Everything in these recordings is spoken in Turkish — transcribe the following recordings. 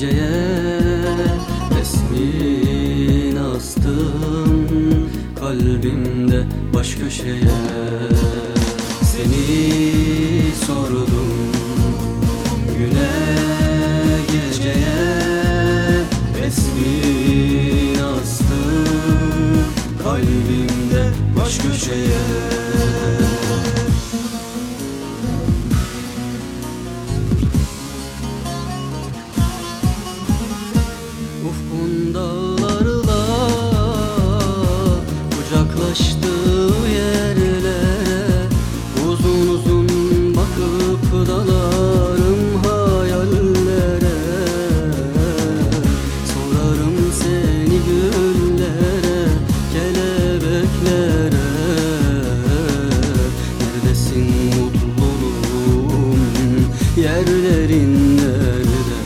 geceye Resmin astım kalbimde baş köşeye. Seni sordum güne geceye Resmin astım kalbimde baş köşeye. Yerlerin nerede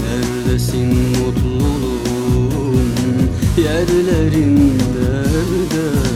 Neredesin mutluluğum Yerlerin nerede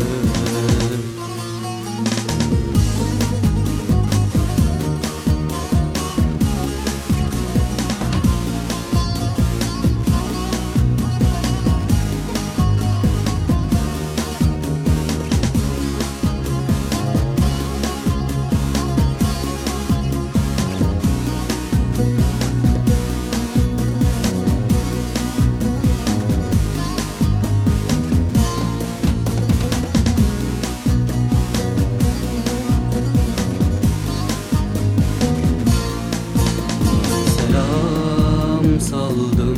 saldım.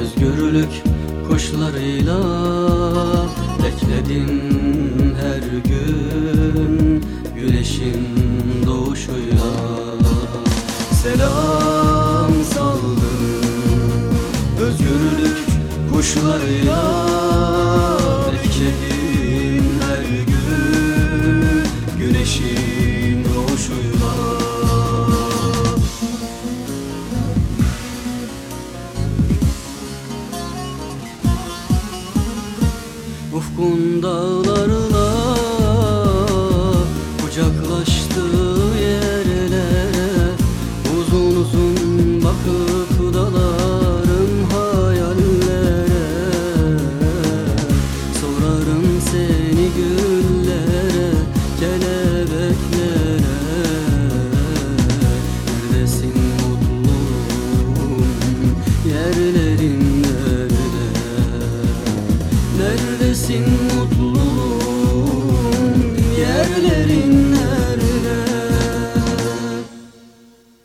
Özgürlük kuşlarıyla Bekledim her gün. Güneşin doğuşuyla Selam saldım. Özgürlük kuşlarıyla Bekledim Ufkun dağlarına Kucaklaş